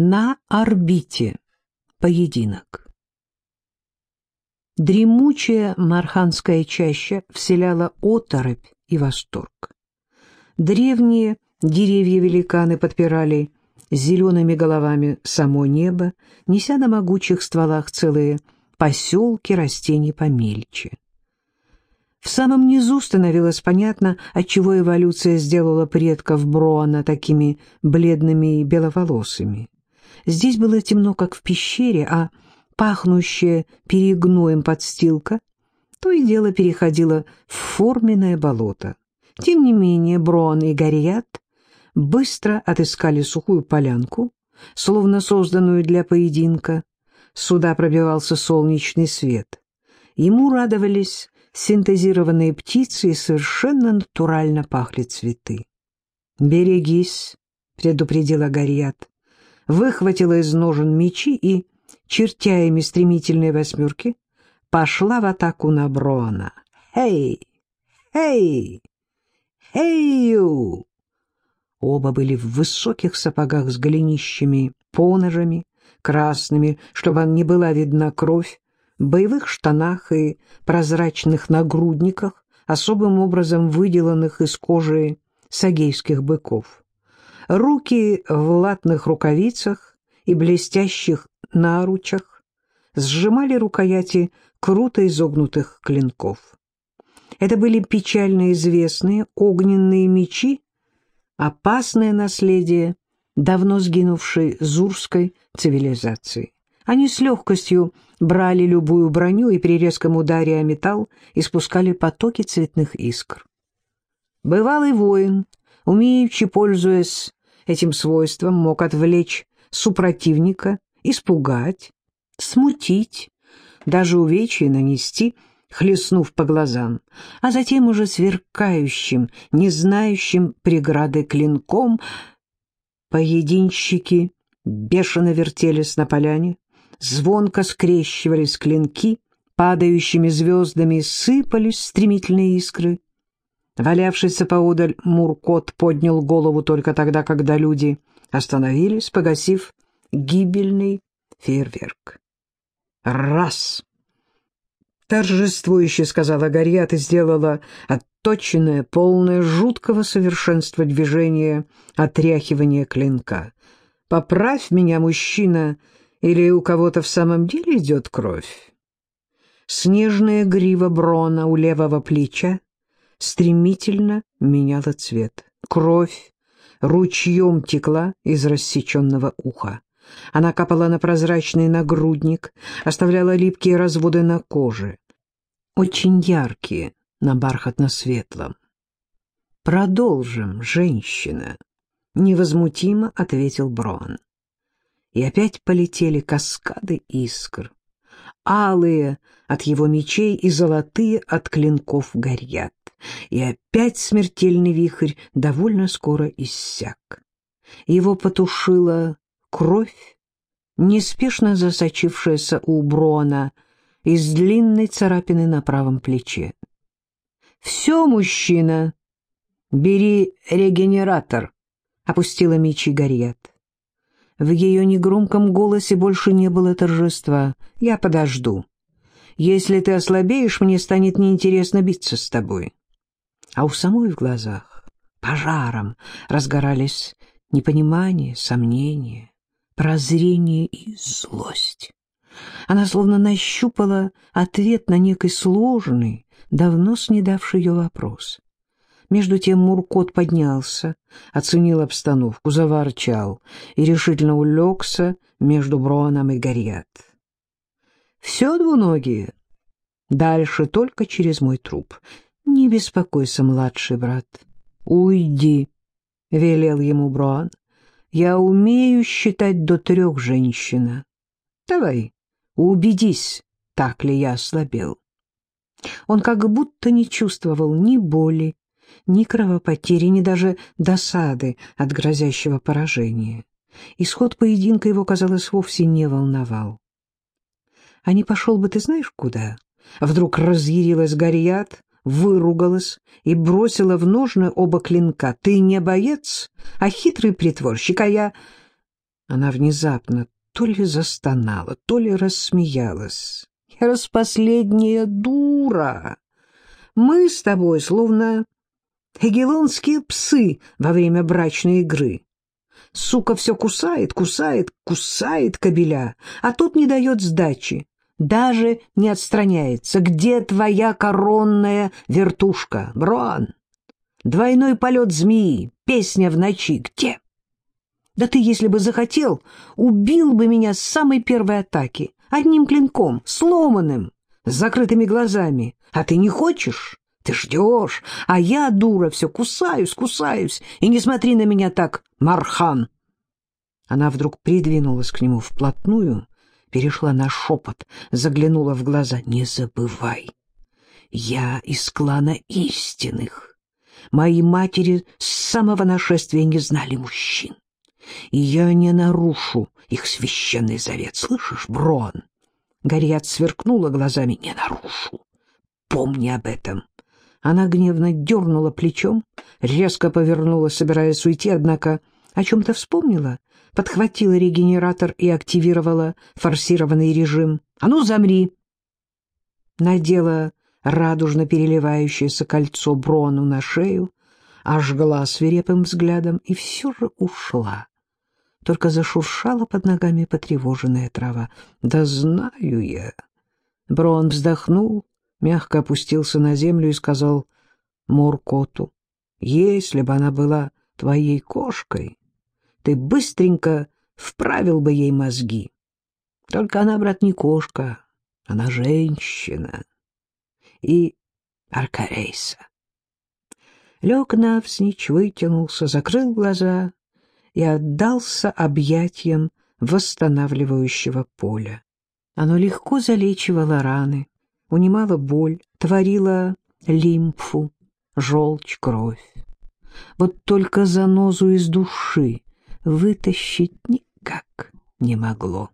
На орбите. Поединок. Дремучая марханская чаща вселяла оторопь и восторг. Древние деревья-великаны подпирали зелеными головами само небо, неся на могучих стволах целые поселки растений помельче. В самом низу становилось понятно, отчего эволюция сделала предков Броана такими бледными и беловолосыми. Здесь было темно, как в пещере, а пахнущая перегноем подстилка то и дело переходила в форменное болото. Тем не менее Брон и Горият быстро отыскали сухую полянку, словно созданную для поединка. Сюда пробивался солнечный свет. Ему радовались синтезированные птицы и совершенно натурально пахли цветы. «Берегись», — предупредила Горият выхватила из ножен мечи и, чертя ими стремительные восьмерки, пошла в атаку на Брона. «Эй! Эй! Эйю!» Оба были в высоких сапогах с голенищами, поножами, красными, чтобы не была видна кровь, боевых штанах и прозрачных нагрудниках, особым образом выделанных из кожи сагейских быков. Руки в латных рукавицах и блестящих наручах сжимали рукояти круто изогнутых клинков. Это были печально известные огненные мечи, опасное наследие давно сгинувшей зурской цивилизации. Они с легкостью брали любую броню и при резком ударе о металл испускали потоки цветных искр. Бывалый воин, умеючи, пользуясь этим свойством мог отвлечь супротивника, испугать, смутить, даже увечья нанести, хлестнув по глазам, а затем уже сверкающим, не знающим преграды клинком, поединщики бешено вертелись на поляне, звонко скрещивались клинки, падающими звездами сыпались стремительные искры, Валявшийся поодаль Муркот поднял голову только тогда, когда люди остановились, погасив гибельный фейерверк. «Раз!» Торжествующе сказала Горьят и сделала отточенное, полное жуткого совершенства движение отряхивания клинка. «Поправь меня, мужчина, или у кого-то в самом деле идет кровь?» Снежная грива Брона у левого плеча стремительно меняла цвет. Кровь ручьем текла из рассеченного уха. Она капала на прозрачный нагрудник, оставляла липкие разводы на коже, очень яркие на бархатно-светлом. «Продолжим, женщина», — невозмутимо ответил Брон. И опять полетели каскады искр, алые от его мечей и золотые от клинков горят и опять смертельный вихрь довольно скоро иссяк. Его потушила кровь, неспешно засочившаяся у Брона из длинной царапины на правом плече. «Все, мужчина, бери регенератор», — опустила мечи Гарьят. В ее негромком голосе больше не было торжества. «Я подожду. Если ты ослабеешь, мне станет неинтересно биться с тобой» а у самой в глазах пожаром разгорались непонимание, сомнение, прозрение и злость. Она словно нащупала ответ на некий сложный, давно снедавший ее вопрос. Между тем Муркот поднялся, оценил обстановку, заворчал и решительно улегся между Броном и Горят. «Все двуногие. Дальше только через мой труп. «Не беспокойся, младший брат. Уйди», — велел ему Броан. «Я умею считать до трех, женщина. Давай, убедись, так ли я ослабел». Он как будто не чувствовал ни боли, ни кровопотери, ни даже досады от грозящего поражения. Исход поединка его, казалось, вовсе не волновал. «А не пошел бы ты знаешь куда?» Вдруг разъярилась Горият, выругалась и бросила в ножны оба клинка. «Ты не боец, а хитрый притворщик, а я...» Она внезапно то ли застонала, то ли рассмеялась. «Я распоследняя дура! Мы с тобой словно хегелонские псы во время брачной игры. Сука все кусает, кусает, кусает кобеля, а тут не дает сдачи, даже не отстраняется. Где твоя коронная вертушка, Броан? Двойной полет змеи, песня в ночи, где?» Да ты, если бы захотел, убил бы меня с самой первой атаки, одним клинком, сломанным, с закрытыми глазами. А ты не хочешь? Ты ждешь, а я, дура, все кусаюсь, кусаюсь, и не смотри на меня так, Мархан. Она вдруг придвинулась к нему вплотную, перешла на шепот, заглянула в глаза. «Не забывай, я из клана истинных. Мои матери с самого нашествия не знали мужчин и я не нарушу их священный завет. Слышишь, Брон? Гориат сверкнула глазами. Не нарушу. Помни об этом. Она гневно дернула плечом, резко повернула, собираясь уйти, однако о чем-то вспомнила, подхватила регенератор и активировала форсированный режим. «А ну, замри!» Надела радужно переливающееся кольцо Брону на шею, ожгла свирепым взглядом и все же ушла только зашуршала под ногами потревоженная трава. «Да знаю я!» Брон вздохнул, мягко опустился на землю и сказал Моркоту, «Если бы она была твоей кошкой, ты быстренько вправил бы ей мозги. Только она, брат, не кошка, она женщина. И Аркарейса. Лег навзничь, вытянулся, закрыл глаза и отдался объятиям восстанавливающего поля. Оно легко залечивало раны, унимало боль, творило лимфу, желчь, кровь. Вот только занозу из души вытащить никак не могло.